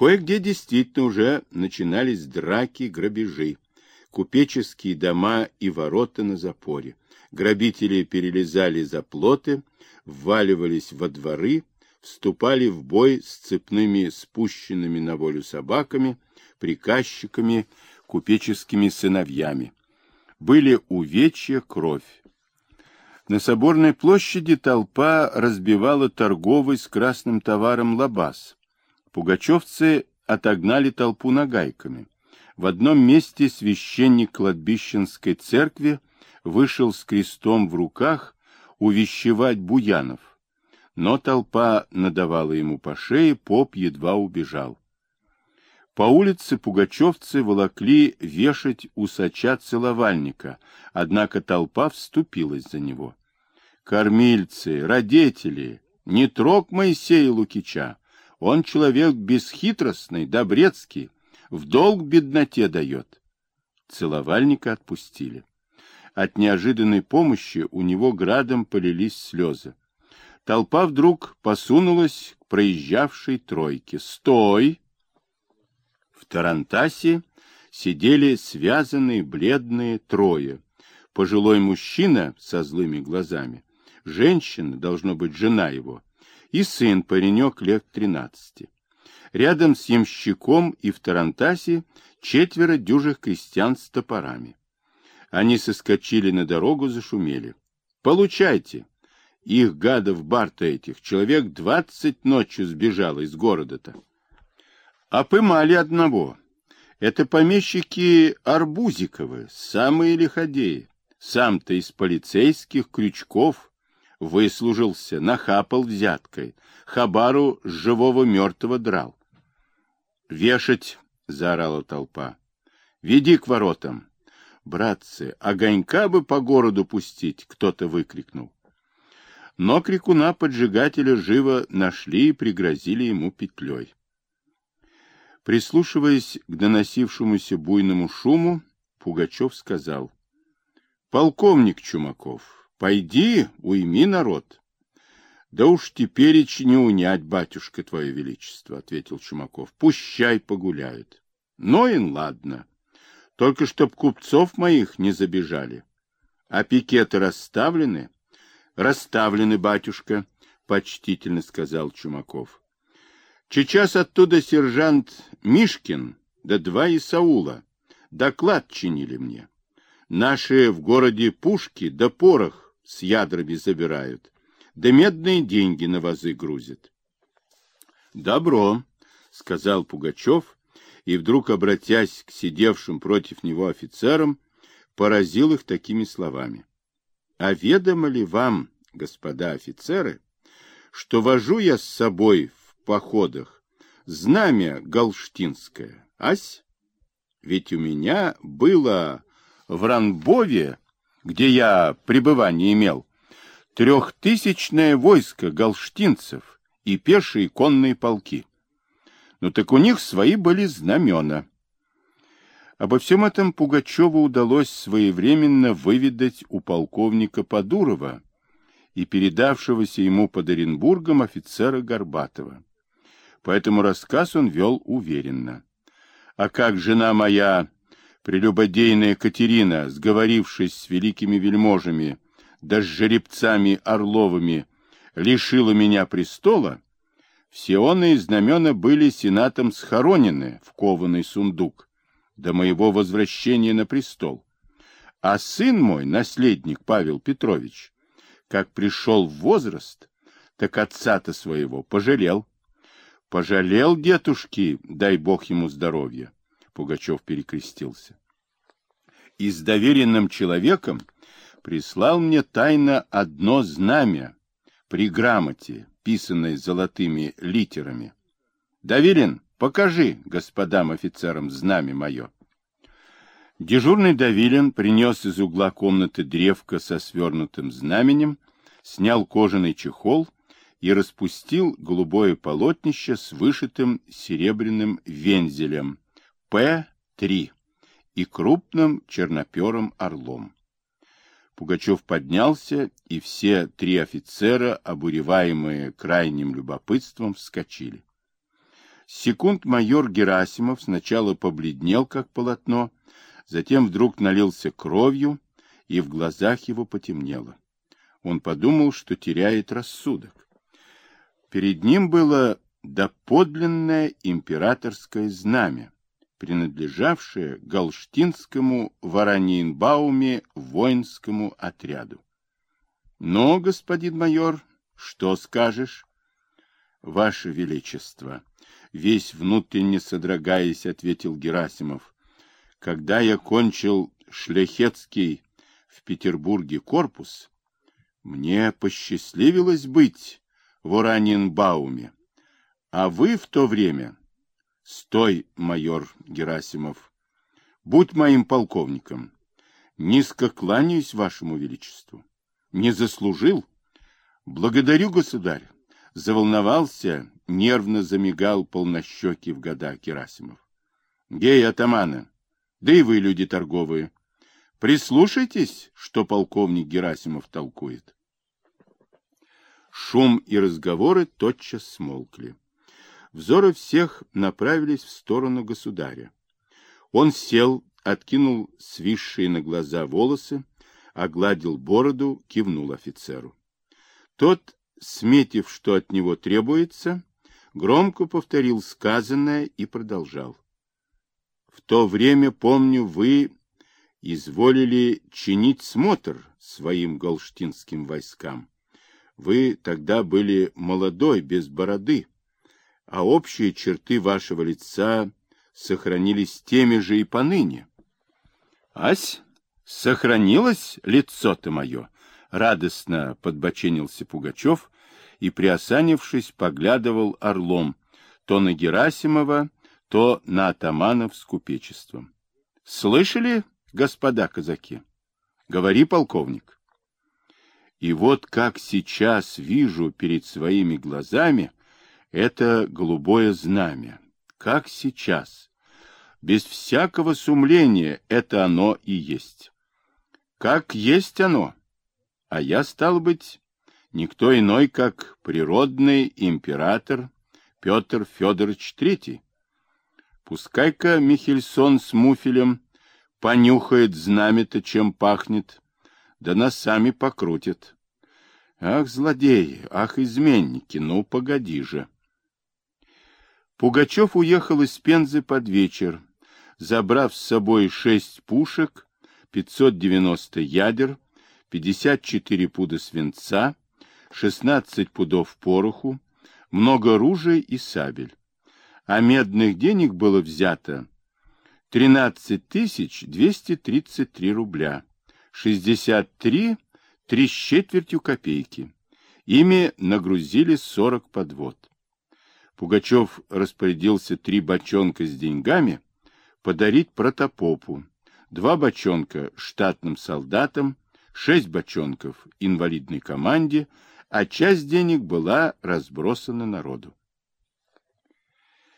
Кое-где действительно уже начинались драки, грабежи, купеческие дома и ворота на запоре. Грабители перелезали за плоты, вваливались во дворы, вступали в бой с цепными спущенными на волю собаками, приказчиками, купеческими сыновьями. Были увечья, кровь. На Соборной площади толпа разбивала торговый с красным товаром лабаз. Пугачевцы отогнали толпу нагайками. В одном месте священник кладбищенской церкви вышел с крестом в руках увещевать Буянов. Но толпа надавала ему по шее, поп едва убежал. По улице пугачевцы волокли вешать усача целовальника, однако толпа вступилась за него. «Кормильцы, родители, не трог Моисея Лукича, он человек бесхитростный, добрецкий, в долг бедноте дает». Целовальника отпустили. От неожиданной помощи у него градом полились слезы. Толпа вдруг посунулась к проезжавшей тройке. «Стой!» В Тарантасе сидели связанные бледные трое. Пожилой мужчина со злыми глазами, женщина, должно быть, жена его, и сын, паренек лет тринадцати. Рядом с ямщиком и в Тарантасе четверо дюжих крестьян с топорами. Они соскочили на дорогу, зашумели. «Получайте!» Их гадов барта этих, человек двадцать ночью сбежало из города-то. Опымали одного. Это помещики Арбузиковы, самые лиходеи. Сам-то из полицейских крючков выслужился, нахапал взяткой, хабару с живого мертвого драл. «Вешать!» — заорала толпа. «Веди к воротам!» «Братцы, огонька бы по городу пустить!» — кто-то выкрикнул. Но крикуна-поджигателя живо нашли и пригрозили ему петлей. Прислушиваясь к доносившемуся буйному шуму, Пугачев сказал, — Полковник Чумаков, пойди, уйми народ. — Да уж теперь не унять, батюшка, твое величество, — ответил Чумаков. — Пущай погуляют. — Ну и ладно. Только чтоб купцов моих не забежали. А пикеты расставлены? — Расставлены, батюшка, — почтительно сказал Чумаков. Сейчас оттуда сержант Мишкин, да два Исаула, доклад чинили мне. Наши в городе пушки да порох с ядрами забирают, да медные деньги на вазы грузят. — Добро, — сказал Пугачев, и вдруг, обратясь к сидевшим против него офицерам, поразил их такими словами. А ведомо ли вам, господа офицеры, что вожу я с собой в походах знамя галштинское, ась? Ведь у меня было в Ранбове, где я пребывание имел, трехтысячное войско галштинцев и пешие конные полки. Ну так у них свои были знамена. Обо всем этом Пугачеву удалось своевременно выведать у полковника Подурова и передавшегося ему под Оренбургом офицера Горбатова. Поэтому рассказ он вел уверенно. А как жена моя, прелюбодейная Катерина, сговорившись с великими вельможами, да с жеребцами Орловыми, лишила меня престола, все он знамена были сенатом схоронены в кованый сундук, до моего возвращения на престол. А сын мой, наследник Павел Петрович, как пришел в возраст, так отца-то своего пожалел. Пожалел дедушки, дай бог ему здоровья. Пугачев перекрестился. И с доверенным человеком прислал мне тайно одно знамя при грамоте, писанной золотыми литерами. Доверен, Покажи господам офицерам знамя мое. Дежурный Давилин принес из угла комнаты древко со свернутым знаменем, снял кожаный чехол и распустил голубое полотнище с вышитым серебряным вензелем П-3 и крупным черноперым орлом. Пугачев поднялся, и все три офицера, обуреваемые крайним любопытством, вскочили. Секунд майор Герасимов сначала побледнел, как полотно, затем вдруг налился кровью, и в глазах его потемнело. Он подумал, что теряет рассудок. Перед ним было доподлинное императорское знамя, принадлежавшее Галштинскому Вараньенбауме воинскому отряду. Но, господин майор, что скажешь? Ваше Величество, весь внутренне содрогаясь, ответил Герасимов. Когда я кончил шляхетский в Петербурге корпус, мне посчастливилось быть в Ураненбауме. А вы в то время... Стой, майор Герасимов. Будь моим полковником. Низко кланяюсь вашему величеству. Не заслужил? Благодарю, государь. Заволновался, нервно замигал полнощекий в года Герасимов. Гей, атамана, да и вы, люди торговые, прислушайтесь, что полковник Герасимов толкует. Шум и разговоры тотчас смолкли. Взоры всех направились в сторону государя. Он сел, откинул свисшие на глаза волосы, огладил бороду, кивнул офицеру. Тот, сметив, что от него требуется, громко повторил сказанное и продолжал. В то время, помню, вы изволили чинить смотр своим галштинским войскам. Вы тогда были молодой, без бороды, а общие черты вашего лица сохранились теми же и поныне. Ась, сохранилось лицо-то мое? Радостно подбоченился Пугачев и, приосанившись, поглядывал орлом то на Герасимова, то на атаманов с купечеством. Слышали, господа казаки? Говори, полковник. И вот как сейчас вижу перед своими глазами это голубое знамя. Как сейчас. Без всякого сумления это оно и есть. Как есть оно. А я, стал быть, никто иной, как природный император Петр Федорович Третий. Пускай-ка Михельсон с Муфелем понюхает знамя-то, чем пахнет, да носами покрутит. Ах, злодеи, ах, изменники, ну, погоди же. Пугачев уехал из Пензы под вечер, забрав с собой шесть пушек, 590 ядер, 54 пуда свинца, 16 пудов пороху, много ружей и сабель. А медных денег было взято 13 233 рубля, 63 три с четвертью копейки. Ими нагрузили 40 подвод. Пугачев распорядился три бочонка с деньгами подарить протопопу, два бочонка штатным солдатам, шесть бочонков инвалидной команде, а часть денег была разбросана народу.